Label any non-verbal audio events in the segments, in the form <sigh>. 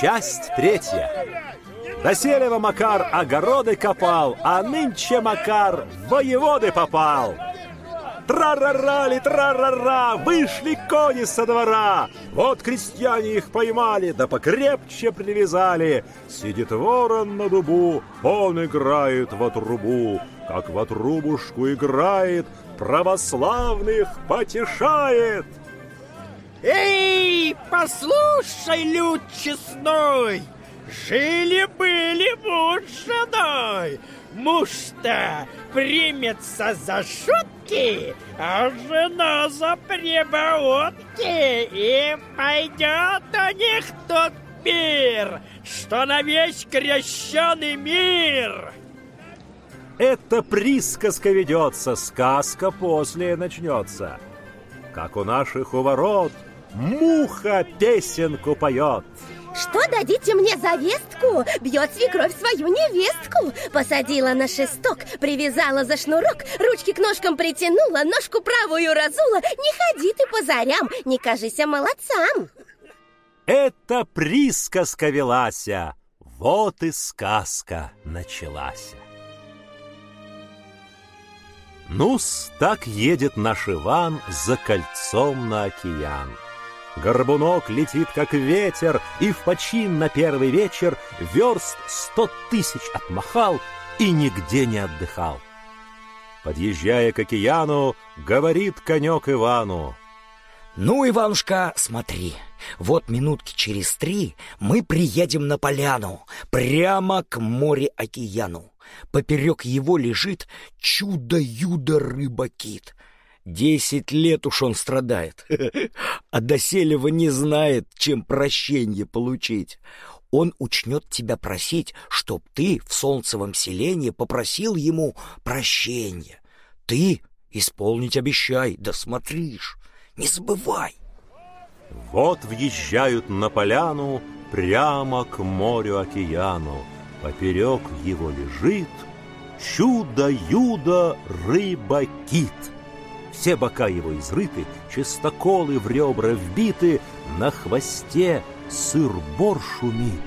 Часть третья. Доселева Макар огороды копал, а нынче Макар воеводы попал. Тра-ра-ра-ли, тра-ра-ра, вышли кони со двора. Вот крестьяне их поймали, да покрепче привязали. Сидит ворон на дубу, он играет в трубу. Как в трубушку играет, православных потешает. Эй, послушай, люд честной, Жили-были муж с женой, Муж-то примется за шутки, а жена за прибаутки, и пойдет у них тот пир, что на весь крещеный мир. Это присказка ведется, сказка после начнется. Как у наших у ворот муха песенку поет. Что дадите мне за вестку? Бьет свекровь свою невестку Посадила на шесток, привязала за шнурок Ручки к ножкам притянула, ножку правую разула Не ходи ты по зарям, не кажися молодцам Это присказка велася Вот и сказка началась ну так едет наш Иван за кольцом на океан. Горбунок летит, как ветер, и в почин на первый вечер верст сто тысяч отмахал и нигде не отдыхал. Подъезжая к океану, говорит конек Ивану. «Ну, Иванушка, смотри, вот минутки через три мы приедем на поляну, прямо к море-океану. Поперек его лежит чудо-юдо-рыба-кит. Десять лет уж он страдает, <laughs> а доселева не знает, чем прощение получить. Он учнет тебя просить, чтоб ты в солнцевом селении попросил ему прощения. Ты исполнить обещай, да смотришь, не забывай. Вот въезжают на поляну прямо к морю-океану. Поперек его лежит чудо-юдо рыба-кит — все бока его изрыты, чистоколы в ребра вбиты, на хвосте сыр-бор шумит,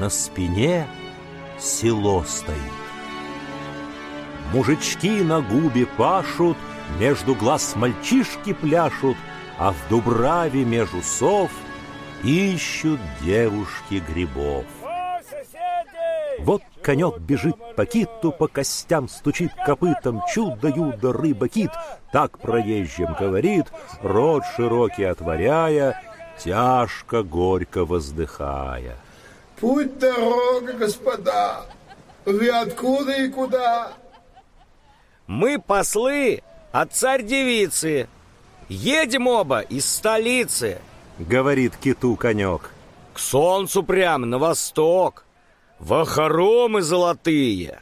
на спине село стоит. Мужички на губе пашут, между глаз мальчишки пляшут, а в дубраве между сов ищут девушки грибов. Вот конек бежит по киту, по костям стучит копытом, чудо-юдо, рыба-кит, так проезжим говорит, рот широкий отворяя, тяжко, горько воздыхая. Путь дорога, господа, вы откуда и куда? Мы послы от царь-девицы, едем оба из столицы, говорит киту конек. К солнцу прямо на восток во хоромы золотые.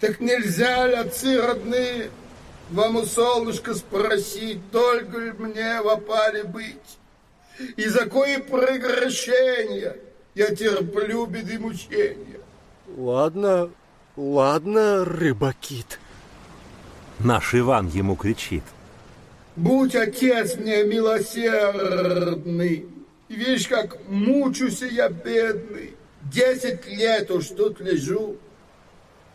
Так нельзя ли, отцы родные, вам у солнышка спросить, только ли мне в опале быть? И за кое прекращение я терплю беды мучения? Ладно, ладно, рыбакит. Наш Иван ему кричит. Будь отец мне милосердный, Видишь, как мучусь я бедный. Десять лет уж тут лежу.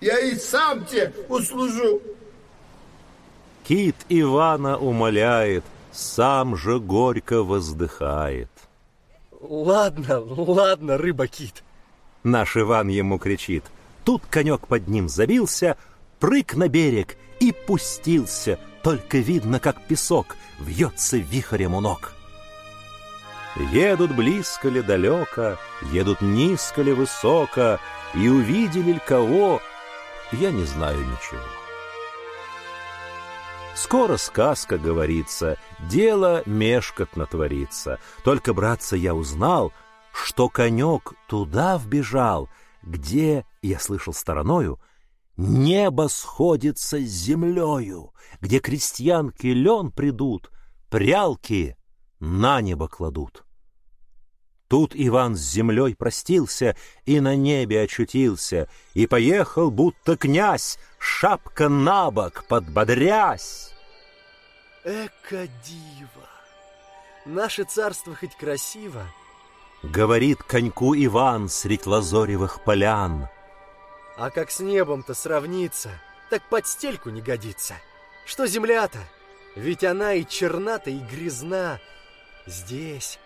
Я и сам тебе услужу. Кит Ивана умоляет, сам же горько воздыхает. Ладно, ладно, рыба-кит. Наш Иван ему кричит. Тут конек под ним забился, прыг на берег и пустился. Только видно, как песок вьется вихрем у ног. Едут близко ли далеко, едут низко ли высоко, и увидели ли кого, я не знаю ничего. Скоро сказка говорится, дело мешкотно творится. Только, братца, я узнал, что конек туда вбежал, где, я слышал стороною, небо сходится с землею, где крестьянки лен придут, прялки на небо кладут. Тут Иван с землей простился и на небе очутился, и поехал, будто князь, шапка на бок, подбодрясь. Эка дива! Наше царство хоть красиво, Говорит коньку Иван средь лазоревых полян. А как с небом-то сравниться, так под стельку не годится. Что земля-то? Ведь она и черната, и грязна. Здесь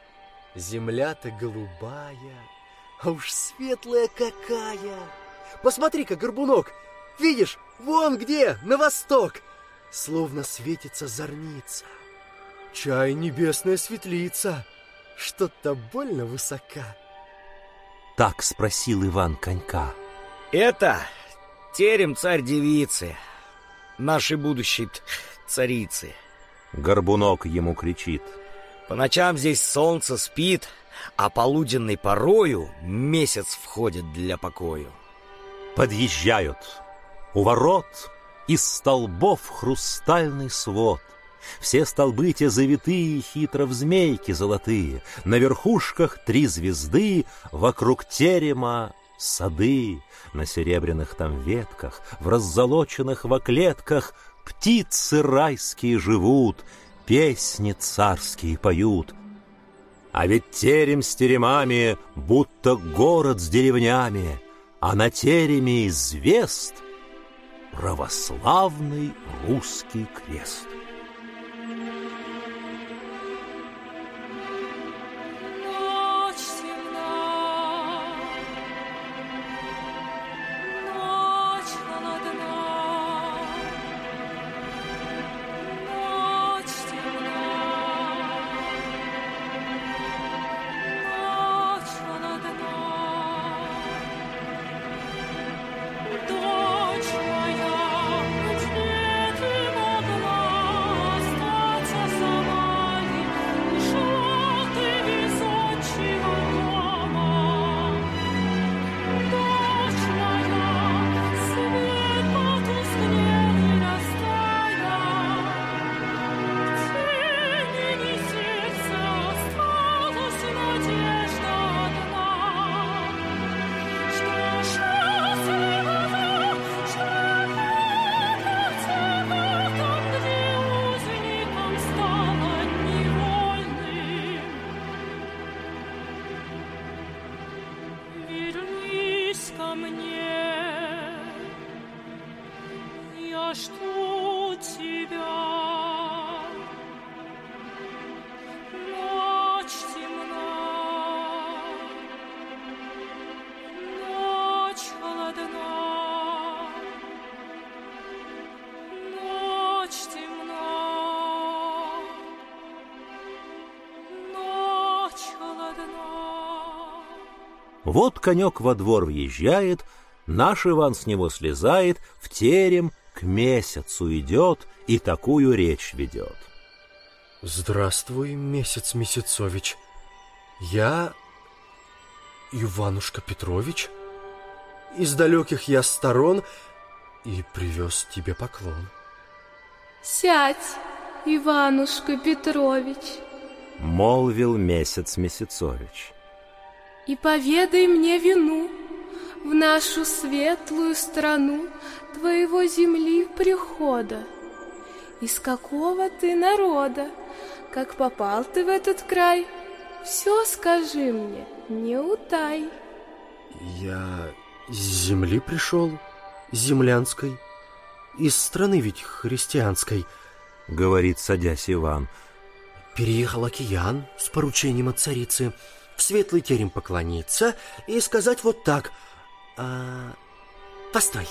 земля-то голубая, а уж светлая какая. Посмотри-ка, горбунок, видишь, вон где, на восток, словно светится зорница. Чай небесная светлица, что-то больно высока. Так спросил Иван конька. Это терем царь-девицы, нашей будущей царицы. Горбунок ему кричит. По ночам здесь солнце спит, а полуденной порою месяц входит для покою. Подъезжают. У ворот из столбов хрустальный свод. Все столбы те завитые, хитро в змейки золотые. На верхушках три звезды, вокруг терема сады. На серебряных там ветках, в раззолоченных воклетках Птицы райские живут, песни царские поют. А ведь терем с теремами, будто город с деревнями, А на тереме извест православный русский крест. Вот конек во двор въезжает, наш Иван с него слезает, в терем к месяцу идет и такую речь ведет. Здравствуй, месяц Месяцович. Я Иванушка Петрович. Из далеких я сторон и привез тебе поклон. Сядь, Иванушка Петрович. Молвил месяц Месяцович и поведай мне вину в нашу светлую страну твоего земли прихода. Из какого ты народа, как попал ты в этот край, все скажи мне, не утай. Я с земли пришел, землянской, из страны ведь христианской, говорит, садясь Иван. Переехал океан с поручением от царицы, в светлый терем поклониться и сказать вот так. А, постой.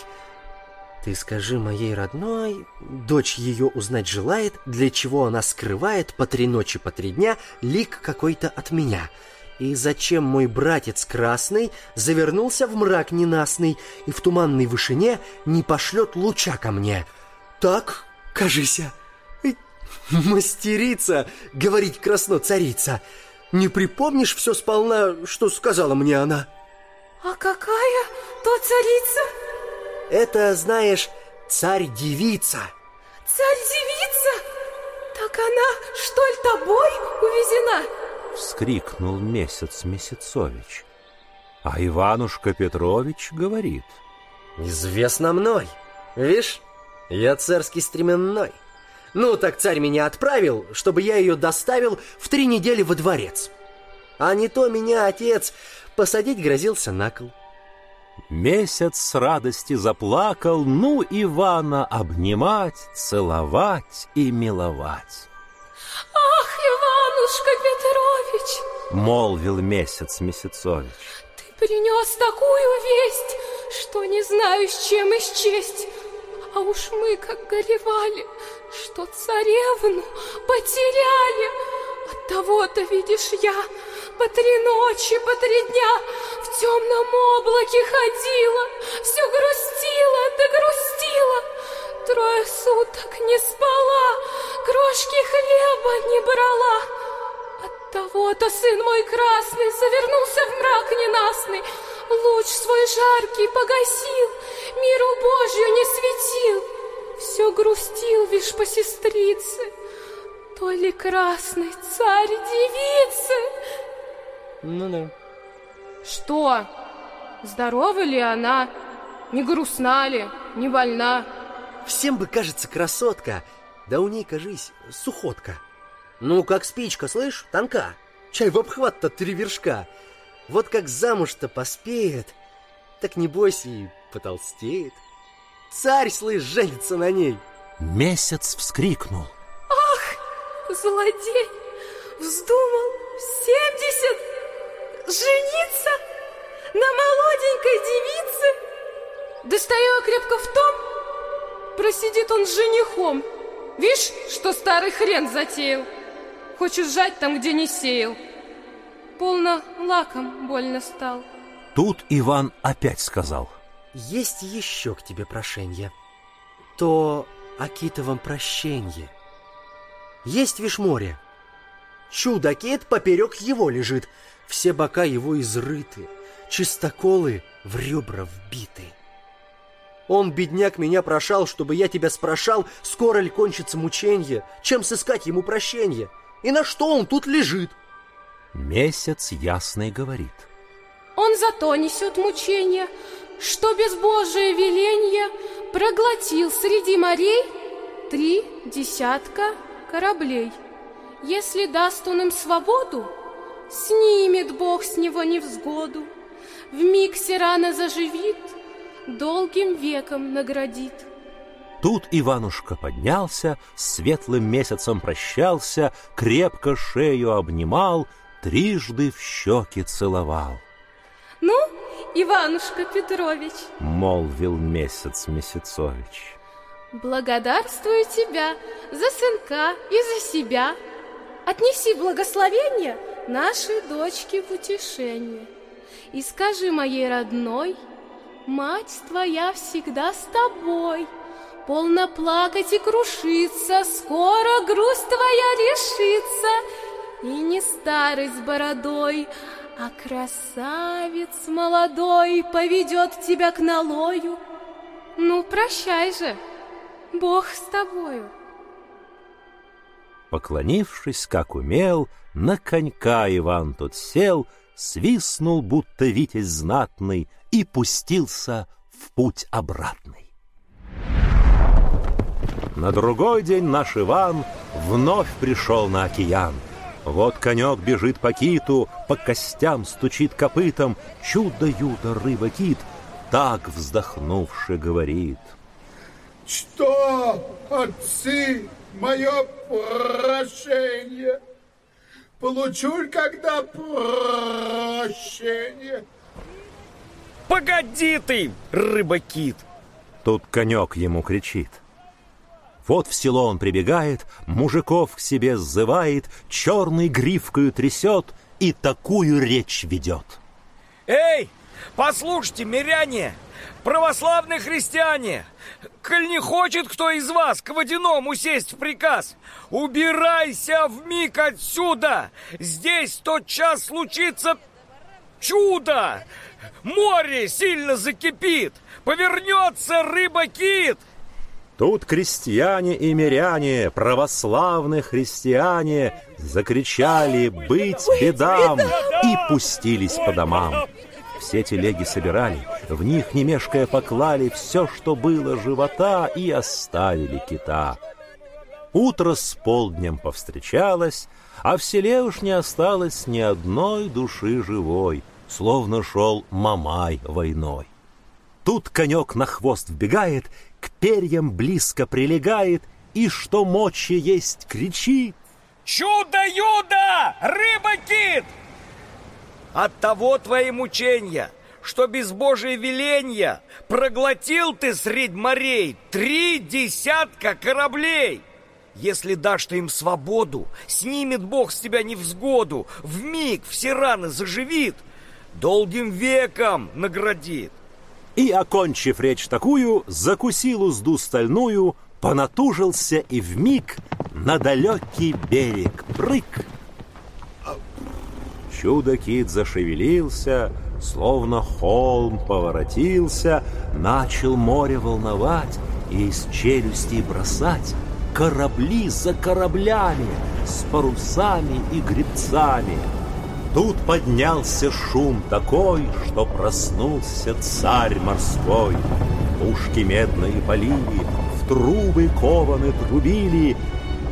Ты скажи моей родной, дочь ее узнать желает, для чего она скрывает по три ночи, по три дня лик какой-то от меня. И зачем мой братец красный завернулся в мрак ненастный и в туманной вышине не пошлет луча ко мне? Так, кажися, <laughs> мастерица, говорить красно царица — не припомнишь все сполна, что сказала мне она? А какая то царица? Это, знаешь, царь-девица. Царь-девица? Так она, что ли, тобой увезена? Вскрикнул месяц Месяцович. А Иванушка Петрович говорит. Известно мной. Видишь, я царский стременной. Ну, так царь меня отправил, чтобы я ее доставил в три недели во дворец. А не то меня отец посадить грозился на кол. Месяц с радости заплакал, ну Ивана обнимать, целовать и миловать. Ах, Иванушка Петрович! Молвил месяц Месяцович. Ты принес такую весть, что не знаю, с чем исчесть. А уж мы как горевали, что царевну потеряли. От того-то, видишь, я по три ночи, по три дня в темном облаке ходила, все грустила да грустила. Трое суток не спала, крошки хлеба не брала. От того-то сын мой красный завернулся в мрак ненастный, луч свой жаркий погасил, миру Божью не светил, все грустил вишь по сестрице, то ли красный царь девицы. Ну да. Что? Здорова ли она? Не грустна ли? Не больна? Всем бы кажется красотка, да у ней, кажись, сухотка. Ну, как спичка, слышь, тонка. Чай в обхват-то три вершка. Вот как замуж-то поспеет, так не бойся и потолстеет. Царь, слышь, женится на ней. Месяц вскрикнул. Злодей вздумал в семьдесят жениться на молоденькой девице. Достаю крепко в том, просидит он с женихом. Вишь, что старый хрен затеял. Хочет жать там, где не сеял. Полно лаком больно стал. Тут Иван опять сказал. Есть еще к тебе прошенье. То о китовом прощенье. Есть вишь море. Чудо-кит поперек его лежит. Все бока его изрыты, чистоколы в ребра вбиты. Он, бедняк, меня прошал, чтобы я тебя спрашал, скоро ли кончится мученье, чем сыскать ему прощенье, и на что он тут лежит. Месяц ясный говорит. Он зато несет мучения, что без Божия веленья проглотил среди морей три десятка кораблей. Если даст он им свободу, снимет Бог с него невзгоду, в миг рано заживит, долгим веком наградит. Тут Иванушка поднялся, светлым месяцем прощался, крепко шею обнимал, трижды в щеки целовал. Ну, Иванушка Петрович, Молвил месяц Месяцович. благодарствую тебя за сынка и за себя. Отнеси благословение нашей дочке в утешение. И скажи моей родной, мать твоя всегда с тобой. Полно плакать и крушиться, скоро грусть твоя решится. И не старый с бородой, а красавец молодой поведет тебя к налою. Ну, прощай же, Бог с тобою. Поклонившись, как умел, на конька Иван тут сел, свистнул, будто витязь знатный, и пустился в путь обратный. На другой день наш Иван вновь пришел на океан. Вот конек бежит по киту, по костям стучит копытом, чудо-юдо рыба-кит, так вздохнувши говорит. Что, отцы, мое прощение? Получу ли когда прощение? Погоди ты, рыба-кит! Тут конек ему кричит. Вот в село он прибегает, мужиков к себе сзывает, черной гривкою трясет и такую речь ведет. Эй, послушайте, миряне, православные христиане, коль не хочет кто из вас к водяному сесть в приказ, убирайся в миг отсюда, здесь тот час случится чудо, море сильно закипит, повернется рыба-кит, Тут крестьяне и миряне, православные христиане, закричали «Быть бедам!» и пустились по домам. Все телеги собирали, в них, не мешкая, поклали все, что было живота, и оставили кита. Утро с полднем повстречалось, а в селе уж не осталось ни одной души живой, словно шел Мамай войной. Тут конек на хвост вбегает, к перьям близко прилегает и, что мочи есть, кричит. Чудо-юдо! Рыба-кит! От того твои мучения, что без Божьей веления проглотил ты средь морей три десятка кораблей. Если дашь ты им свободу, снимет Бог с тебя невзгоду, в миг все раны заживит, долгим веком наградит. И, окончив речь такую, закусил узду стальную, понатужился и вмиг на далекий берег прыг. Чудо-кит зашевелился, словно холм поворотился, начал море волновать и из челюстей бросать корабли за кораблями с парусами и гребцами. Тут поднялся шум такой, что проснулся царь морской. Пушки медные полили, в трубы кованы трубили,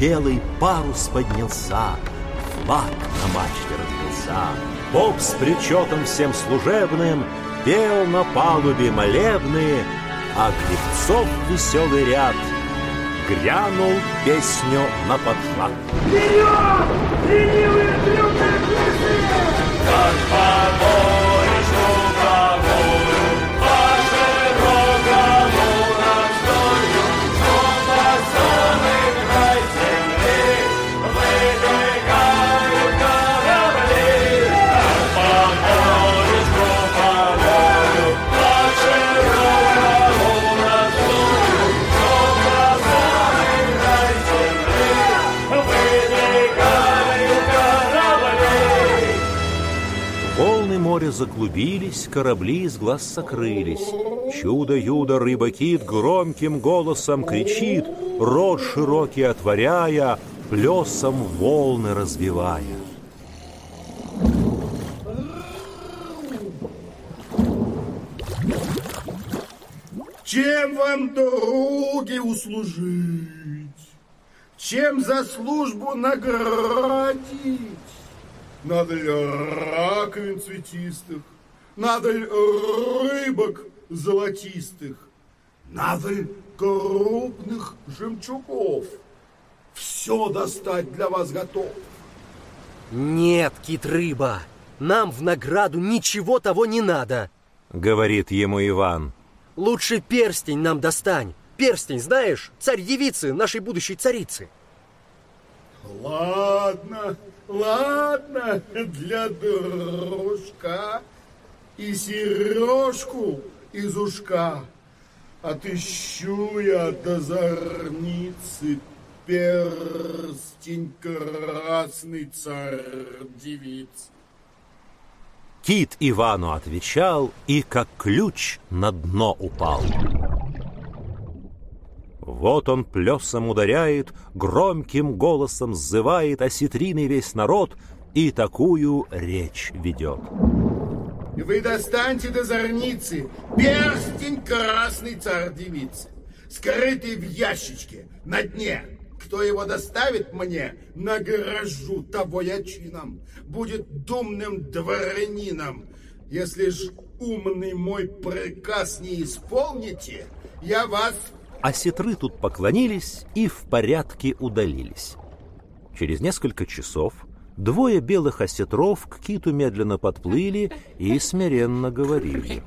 белый парус поднялся, флаг на мачте разбился. Поп с причетом всем служебным пел на палубе молебные, а гребцов веселый ряд грянул песню на подхват. Вперед! Ленивые трюмные Как по заклубились, корабли из глаз сокрылись. Чудо-юдо рыба-кит громким голосом кричит, рот широкий отворяя, плесом волны разбивая. Чем вам, други, услужить? Чем за службу наградить? Надо ли раковин цветистых? Надо ли рыбок золотистых? Надо ли крупных жемчугов? Все достать для вас готов. Нет, кит-рыба, нам в награду ничего того не надо, говорит ему Иван. Лучше перстень нам достань. Перстень, знаешь, царь-девицы, нашей будущей царицы. Ладно, Ладно, для дружка и сережку из ушка Отыщу я до зорницы перстень красный царь-девиц. Кит Ивану отвечал и как ключ на дно упал. Вот он плесом ударяет, громким голосом сзывает осетрины весь народ и такую речь ведет. Вы достаньте до зорницы перстень красный царь-девицы, скрытый в ящичке на дне. Кто его доставит мне, награжу того я чином, будет думным дворянином. Если ж умный мой приказ не исполните, я вас осетры тут поклонились и в порядке удалились. Через несколько часов двое белых осетров к киту медленно подплыли и смиренно говорили.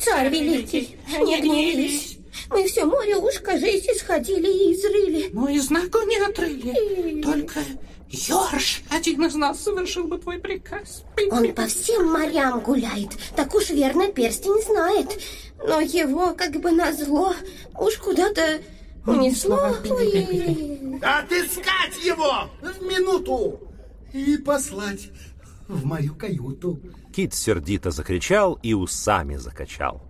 Царь великий, не гневись. Мы все море уж, кажись, исходили и изрыли. Но и знаку не отрыли. Только Ёрш, один из нас совершил бы твой приказ. Он по всем морям гуляет, так уж верно перстень знает. Но его, как бы назло, уж куда-то унесло. И... Отыскать его в минуту и послать в мою каюту. Кит сердито закричал и усами закачал.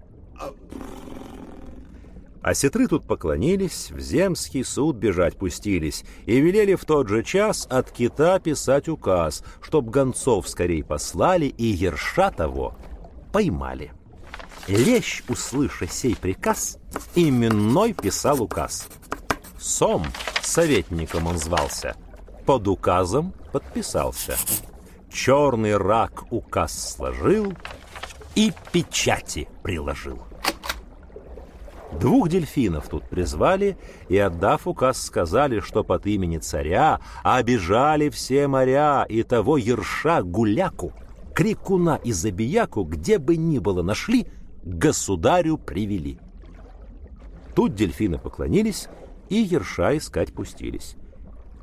А сетры тут поклонились, в земский суд бежать пустились и велели в тот же час от кита писать указ, чтоб гонцов скорей послали и ерша того поймали. Лещ, услыша сей приказ, именной писал указ. Сом, советником он звался, под указом подписался. Черный рак указ сложил и печати приложил. Двух дельфинов тут призвали и, отдав указ, сказали, что под имени царя обижали все моря и того ерша гуляку, крикуна и забияку, где бы ни было нашли, государю привели. Тут дельфины поклонились и ерша искать пустились.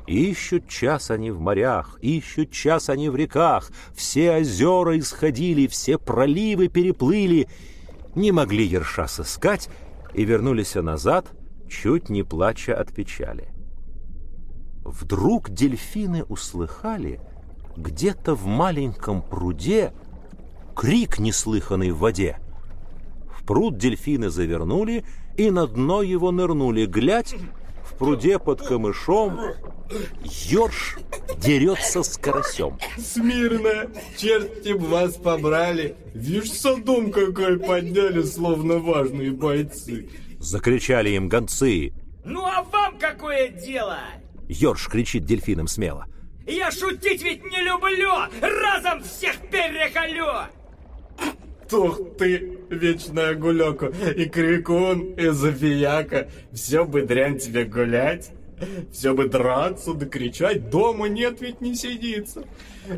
Ищут час они в морях, ищут час они в реках, все озера исходили, все проливы переплыли, не могли ерша сыскать и вернулись назад, чуть не плача от печали. Вдруг дельфины услыхали где-то в маленьком пруде крик неслыханный в воде. В пруд дельфины завернули и на дно его нырнули. Глядь, в пруде под камышом Ёрш дерется с карасем. Смирно, черти б вас побрали. Вишь, садом какой подняли, словно важные бойцы. Закричали им гонцы. Ну а вам какое дело? Ёрш кричит дельфинам смело. Я шутить ведь не люблю! Разом всех перехалю! Тух ты, вечная гуляка, и крикун, и зофияка. Все бы дрянь тебе гулять. Все бы драться да кричать, дома нет ведь не сидится.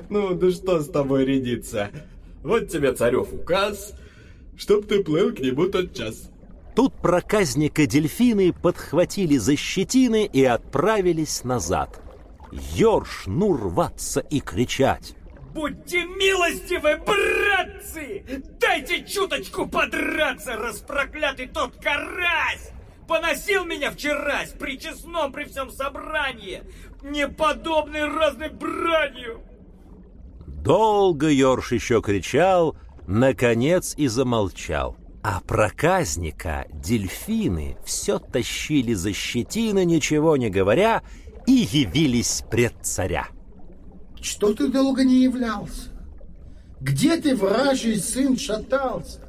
Ну, да что с тобой рядиться? Вот тебе царев указ, чтоб ты плыл к нему тот час. Тут проказника дельфины подхватили за щетины и отправились назад. Ёрш, ну рваться и кричать. Будьте милостивы, братцы! Дайте чуточку подраться, распроклятый тот карась! Поносил меня вчера при честном при всем собрании, неподобной разной бранью. Долго Йорш еще кричал, наконец и замолчал. А проказника дельфины все тащили за щетины, ничего не говоря, и явились пред царя. Что ты долго не являлся? Где ты, вражий сын, шатался?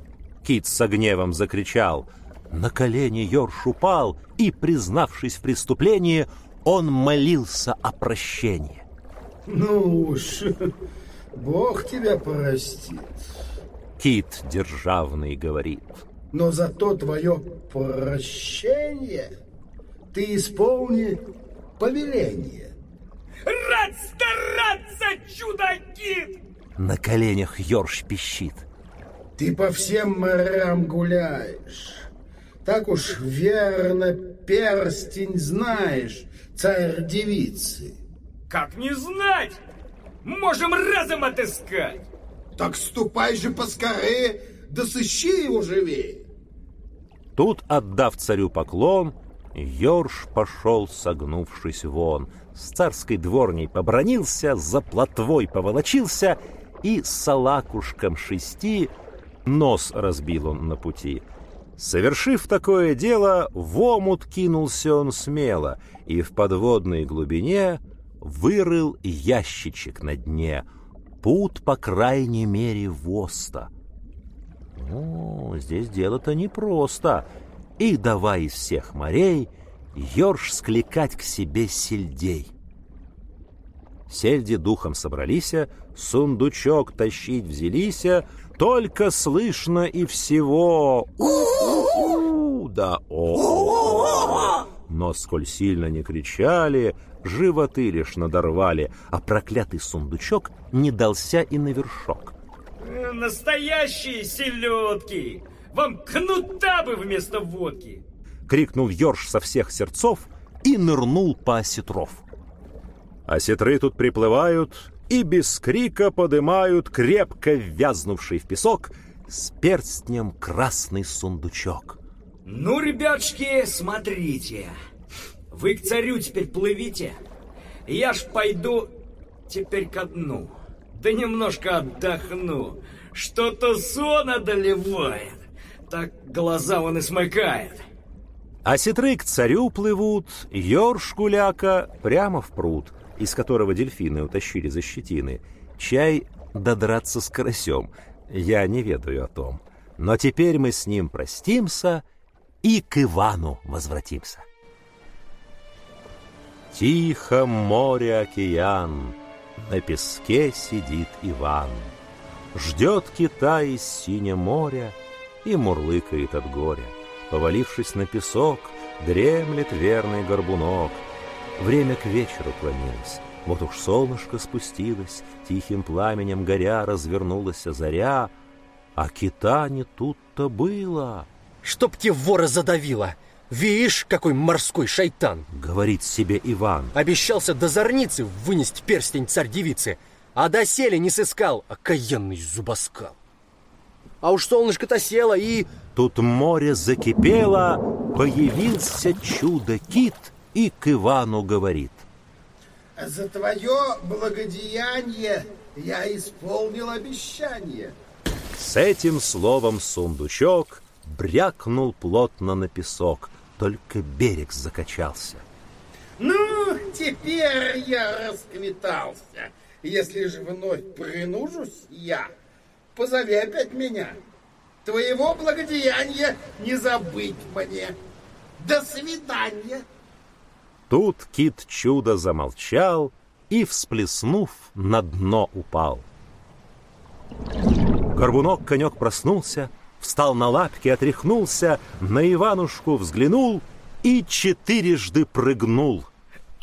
Кит с гневом закричал — на колени Йорш упал, и, признавшись в преступлении, он молился о прощении. Ну уж, <laughs> Бог тебя простит. Кит державный говорит. Но зато твое прощение ты исполни повеление. Рад стараться, чудо-кит! На коленях Йорш пищит. Ты по всем морям гуляешь. Так уж верно перстень знаешь, царь девицы. Как не знать? Можем разом отыскать. Так ступай же поскорее, да сыщи его живее. Тут, отдав царю поклон, Ёрш пошел, согнувшись вон. С царской дворней побронился, за плотвой поволочился и салакушком шести нос разбил он на пути — Совершив такое дело, в омут кинулся он смело и в подводной глубине вырыл ящичек на дне, пут, по крайней мере, воста. Ну, здесь дело-то непросто. И давай из всех морей Ёрш скликать к себе сельдей. Сельди духом собрались, сундучок тащить взялися, только слышно и всего у да о Но сколь сильно не кричали, животы лишь надорвали, а проклятый сундучок не дался и на вершок. Э, настоящие селедки! Вам кнута бы вместо водки! Крикнул Ёрш со всех сердцов и нырнул по осетров. Осетры тут приплывают, и без крика подымают крепко вязнувший в песок с перстнем красный сундучок. Ну, ребятушки, смотрите. Вы к царю теперь плывите. Я ж пойду теперь ко дну. Да немножко отдохну. Что-то сон одолевает. Так глаза он и смыкает. А сетры к царю плывут, ёрш гуляка прямо в пруд — из которого дельфины утащили за щетины, чай додраться с карасем. Я не ведаю о том. Но теперь мы с ним простимся и к Ивану возвратимся. Тихо море океан, на песке сидит Иван. Ждет Китай из синего моря и мурлыкает от горя. Повалившись на песок, дремлет верный горбунок. Время к вечеру клонилось. Вот уж солнышко спустилось, тихим пламенем горя развернулась заря, а кита не тут-то было. Чтоб тебе вора задавило! Видишь, какой морской шайтан! Говорит себе Иван. Обещался до зорницы вынести перстень царь-девицы, а доселе не сыскал, окаянный зубоскал. А уж солнышко-то село и... Тут море закипело, появился чудо-кит и к Ивану говорит. За твое благодеяние я исполнил обещание. С этим словом сундучок брякнул плотно на песок, только берег закачался. Ну, теперь я расквитался. Если же вновь принужусь я, позови опять меня. Твоего благодеяния не забыть мне. До свидания. Тут кит чудо замолчал и, всплеснув, на дно упал. Горбунок-конек проснулся, встал на лапки, отряхнулся, на Иванушку взглянул и четырежды прыгнул.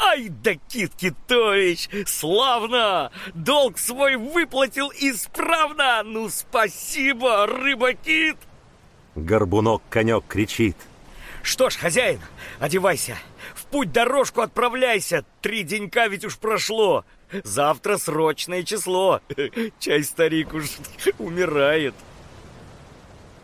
Ай да, Кит Китович, славно! Долг свой выплатил исправно! Ну, спасибо, рыба-кит! Горбунок-конек кричит. Что ж, хозяин, одевайся, в путь дорожку отправляйся, три денька ведь уж прошло. Завтра срочное число, <laughs> чай старик уж <laughs> умирает.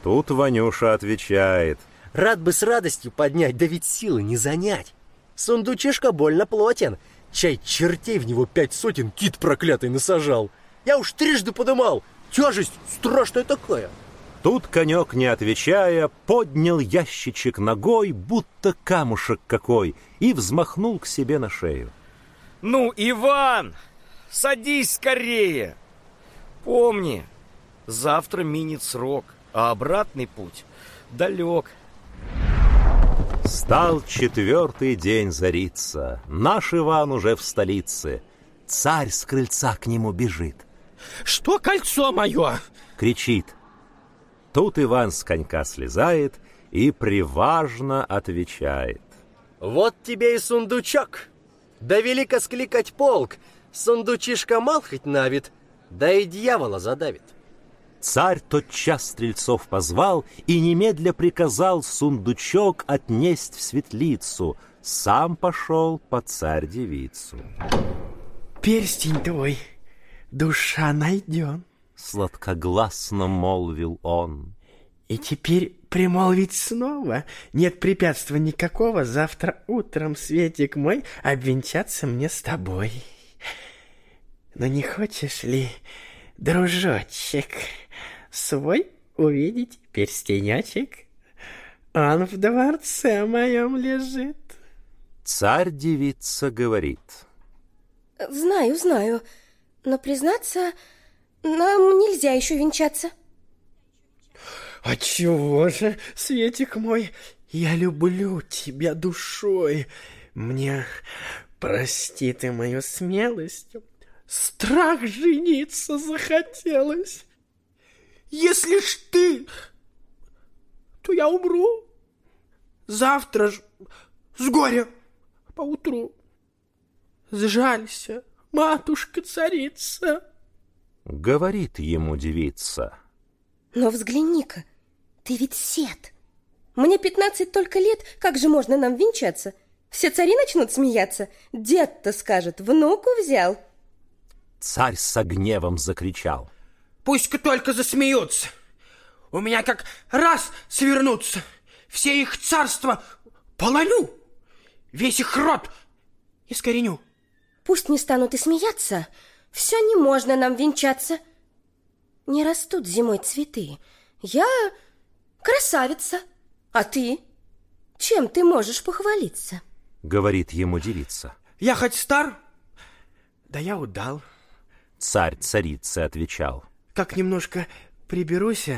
Тут Ванюша отвечает. Рад бы с радостью поднять, да ведь силы не занять. Сундучишка больно плотен. Чай чертей в него пять сотен кит проклятый насажал. Я уж трижды подымал. Тяжесть страшная такая. Тут конек, не отвечая, поднял ящичек ногой, будто камушек какой, и взмахнул к себе на шею. Ну, Иван, садись скорее. Помни, завтра минит срок, а обратный путь далек. Стал четвертый день зариться. Наш Иван уже в столице. Царь с крыльца к нему бежит. Что кольцо мое? Кричит. Тут Иван с конька слезает и приважно отвечает. Вот тебе и сундучок. Да велико скликать полк. Сундучишка мал хоть навит, да и дьявола задавит. Царь тотчас стрельцов позвал и немедля приказал сундучок отнесть в светлицу. Сам пошел по царь-девицу. Перстень твой, душа найден. Сладкогласно молвил он. И теперь примолвить снова. Нет препятствия никакого. Завтра утром, Светик мой, обвенчаться мне с тобой. Но не хочешь ли, дружочек, свой увидеть перстенечек? Он в дворце моем лежит. Царь-девица говорит. Знаю, знаю, но, признаться, нам нельзя еще венчаться. А чего же, Светик мой, я люблю тебя душой. Мне, прости ты мою смелость, страх жениться захотелось. Если ж ты, то я умру. Завтра ж с горя поутру. Сжалься, матушка-царица. Говорит ему девица. Но взгляни-ка, ты ведь сед. Мне пятнадцать только лет, как же можно нам венчаться? Все цари начнут смеяться. Дед-то скажет, внуку взял. Царь с гневом закричал. Пусть только засмеются. У меня как раз свернутся. Все их царства пололю. Весь их род искореню. Пусть не станут и смеяться. Все не можно нам венчаться. Не растут зимой цветы. Я красавица. А ты? Чем ты можешь похвалиться? Говорит ему девица. Я хоть стар, да я удал. Царь царице отвечал. Как немножко приберусь,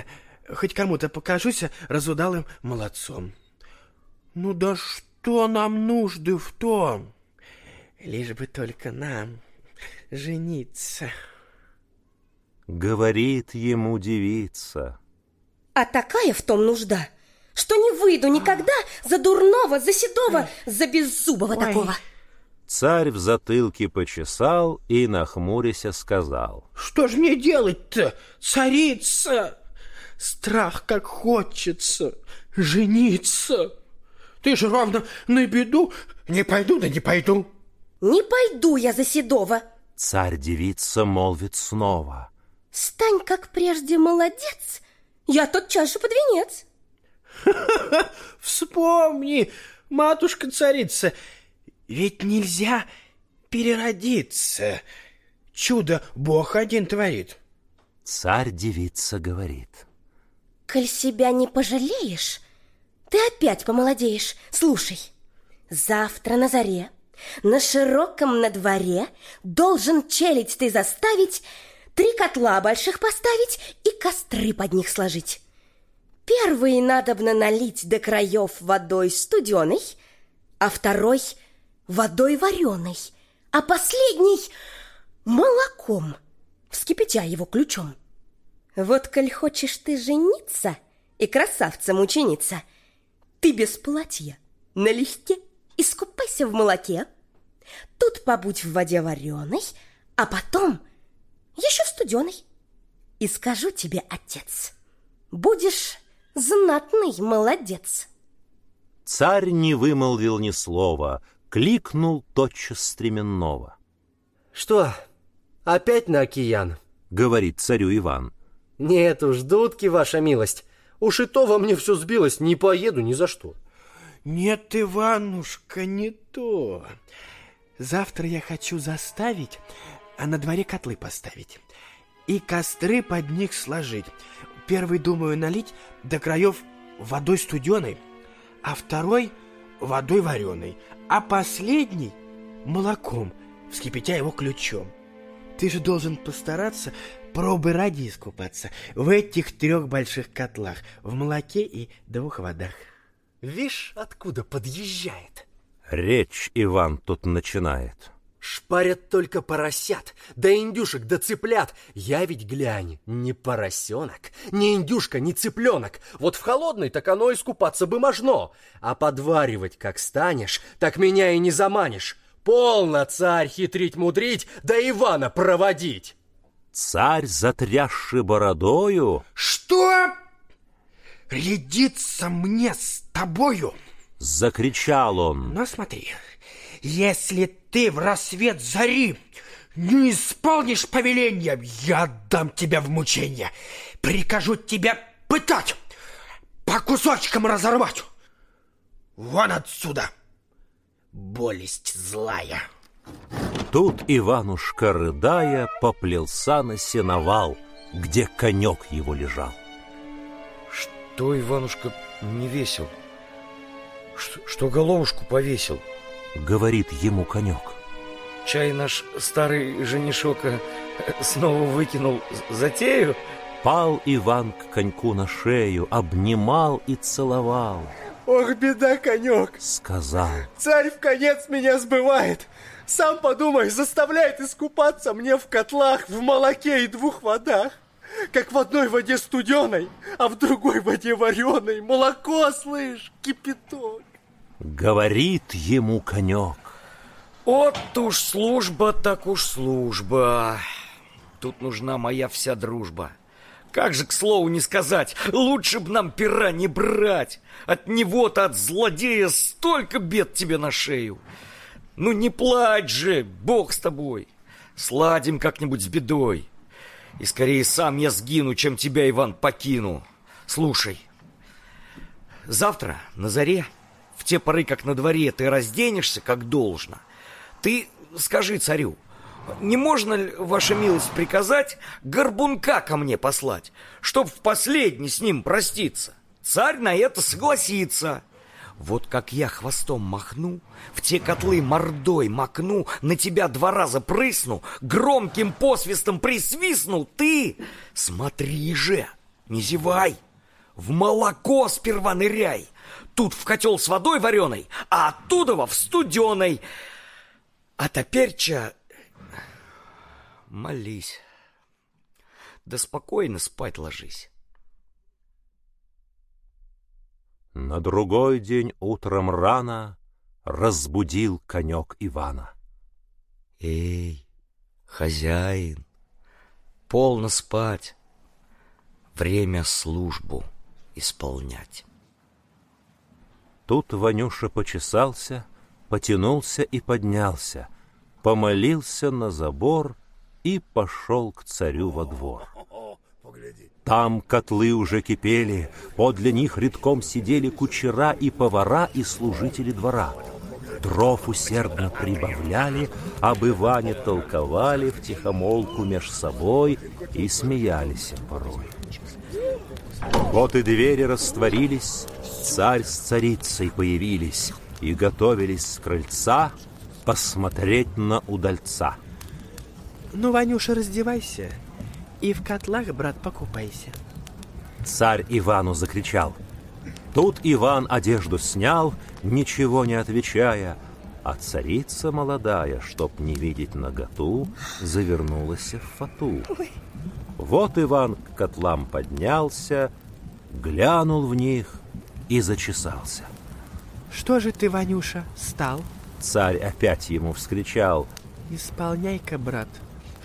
хоть кому-то покажусь разудалым молодцом. Ну да что нам нужды в том? Лишь бы только нам жениться. Говорит ему девица. А такая в том нужда, что не выйду никогда за дурного, за седого, за беззубого Ой. такого. Царь в затылке почесал и, нахмуряся, сказал. Что ж мне делать-то, царица? Страх, как хочется жениться. Ты же ровно на беду. Не пойду, да не пойду. Не пойду я за седого. Царь-девица молвит снова. Стань, как прежде, молодец. Я тот чашу под венец. <laughs> Вспомни, матушка-царица, ведь нельзя переродиться. Чудо Бог один творит. Царь-девица говорит. Коль себя не пожалеешь, ты опять помолодеешь. Слушай, завтра на заре, на широком на дворе должен челядь ты заставить, три котла больших поставить и костры под них сложить. Первый надобно налить до краев водой студеной, а второй водой вареной, а последний молоком, вскипятя его ключом. Вот коль хочешь ты жениться и красавцем учениться, ты без платья, налегке, искупайся в молоке, тут побудь в воде вареной, а потом еще студеной. И скажу тебе, отец, будешь знатный молодец. Царь не вымолвил ни слова, кликнул тотчас стременного. Что, опять на океан? Говорит царю Иван. Нет уж, дудки, ваша милость. Уж и то во мне все сбилось, не поеду ни за что. Нет, Иванушка, не то. Завтра я хочу заставить, а на дворе котлы поставить. И костры под них сложить. Первый, думаю, налить до краев водой студеной, а второй водой вареной, а последний молоком, вскипятя его ключом. Ты же должен постараться пробы ради искупаться в этих трех больших котлах, в молоке и двух водах. Вишь, откуда подъезжает? Речь Иван тут начинает. Шпарят только поросят, да индюшек, да цыплят. Я ведь, глянь, не поросенок, не индюшка, не цыпленок. Вот в холодной так оно искупаться бы можно. А подваривать как станешь, так меня и не заманишь. Полно, царь, хитрить-мудрить, да Ивана проводить. Царь, затрясший бородою, Что? Рядиться мне с тобою? закричал он. Но смотри, если ты в рассвет зари не исполнишь повеления, я отдам тебя в мучение. Прикажу тебя пытать, по кусочкам разорвать. Вон отсюда, болесть злая. Тут Иванушка, рыдая, поплелся на сеновал, где конек его лежал. Что, Иванушка, не весел? Что, что головушку повесил? Говорит ему конек. Чай наш старый женишок э, снова выкинул затею? Пал Иван к коньку на шею, обнимал и целовал. Ох, беда, конек, Сказал, царь в конец меня сбывает. Сам подумай, заставляет искупаться мне в котлах, в молоке и двух водах. Как в одной воде студеной, а в другой воде вареной. Молоко, слышь, кипяток. Говорит ему конек. Вот уж служба, так уж служба. Тут нужна моя вся дружба. Как же, к слову не сказать, лучше б нам пера не брать. От него-то, от злодея, столько бед тебе на шею. Ну не плачь же, бог с тобой. Сладим как-нибудь с бедой. И скорее сам я сгину, чем тебя, Иван, покину. Слушай, завтра на заре, в те поры, как на дворе, ты разденешься, как должно. Ты скажи царю, не можно ли, ваша милость, приказать горбунка ко мне послать, чтоб в последний с ним проститься? Царь на это согласится. Вот как я хвостом махну, в те котлы мордой макну, на тебя два раза прысну, громким посвистом присвистну, ты смотри же, не зевай, в молоко сперва ныряй, тут в котел с водой вареной, а оттуда в студеной. А теперь-ча молись. Да спокойно спать ложись. На другой день утром рано разбудил конек Ивана. Эй, хозяин, полно спать, время службу исполнять. Тут Ванюша почесался, потянулся и поднялся, помолился на забор и пошел к царю во двор. Там котлы уже кипели, подле них редком сидели кучера и повара и служители двора. Дров усердно прибавляли, об Иване толковали в тихомолку меж собой и смеялись порой. Вот и двери растворились, царь с царицей появились и готовились с крыльца посмотреть на удальца. Ну, Ванюша, раздевайся и в котлах, брат, покупайся. Царь Ивану закричал. Тут Иван одежду снял, ничего не отвечая, а царица молодая, чтоб не видеть наготу, завернулась в фату. Вот Иван к котлам поднялся, глянул в них и зачесался. Что же ты, Ванюша, стал? Царь опять ему вскричал. Исполняй-ка, брат,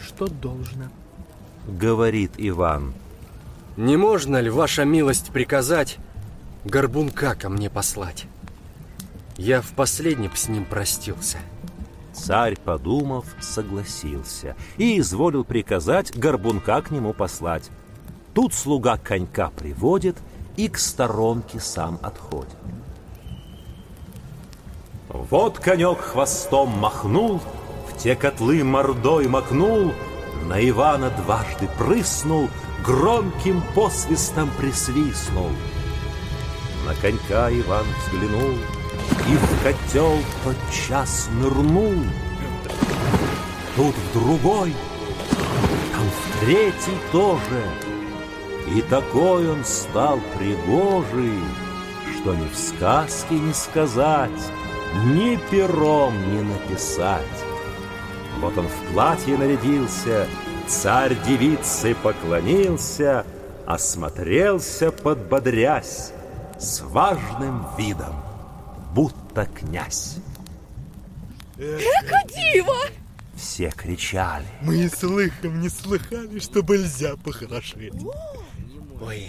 что должно. Говорит Иван. Не можно ли, ваша милость, приказать горбунка ко мне послать? Я в последнем с ним простился. Царь, подумав, согласился и изволил приказать горбунка к нему послать. Тут слуга конька приводит и к сторонке сам отходит. Вот конек хвостом махнул, в те котлы мордой макнул, на Ивана дважды прыснул, громким посвистом присвистнул. На конька Иван взглянул и в котел тотчас нырнул. Тут в другой, там в третий тоже. И такой он стал пригожий, что ни в сказке не сказать, ни пером не написать. Вот он в платье нарядился, царь девице поклонился, осмотрелся, подбодрясь, с важным видом, будто князь. Эка диво! Все кричали. Мы и слыхом не слыхали, что нельзя похорошеть. Ой,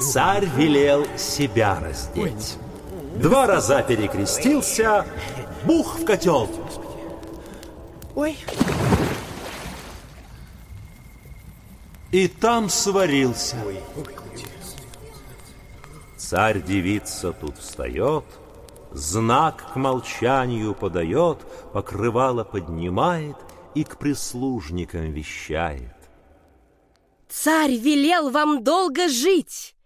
Царь велел себя раздеть. Два раза перекрестился, бух в котел. Ой, И там сварился. Царь-девица тут встает, знак к молчанию подает, покрывало поднимает и к прислужникам вещает. Царь велел вам долго жить.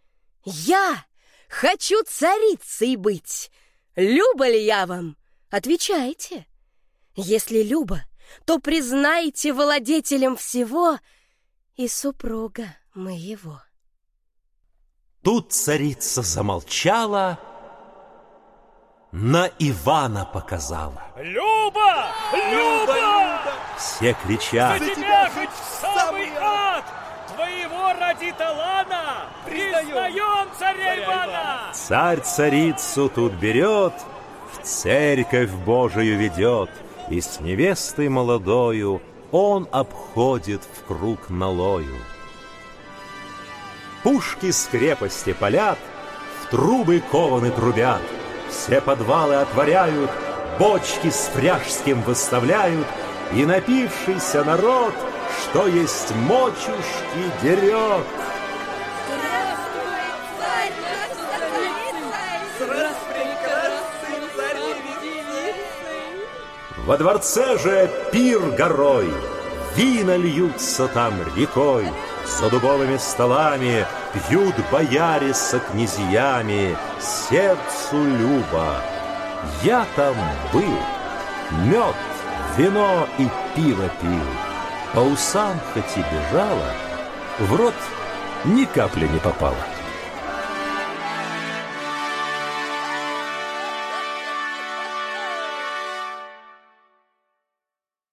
Я хочу царицей быть. Люба ли я вам? Отвечайте. Если Люба, то признайте владетелем всего и супруга моего. Тут царица замолчала, на Ивана показала. Люба! Люба! Все За кричат. тебя хоть в самый ад! Твоего ради Талана признаем царя Ивана! Царь царицу тут берет, в церковь Божию ведет, и с невестой молодою он обходит в круг налою. Пушки с крепости палят, в трубы кованы трубят, все подвалы отворяют, бочки с фряжским выставляют, и напившийся народ, что есть мочушки, дерет. Во дворце же пир горой, вина льются там рекой, За дубовыми столами пьют бояре со князьями, Сердцу любо. Я там был, мед, вино и пиво пил, По усам хоть и бежало, в рот ни капли не попало.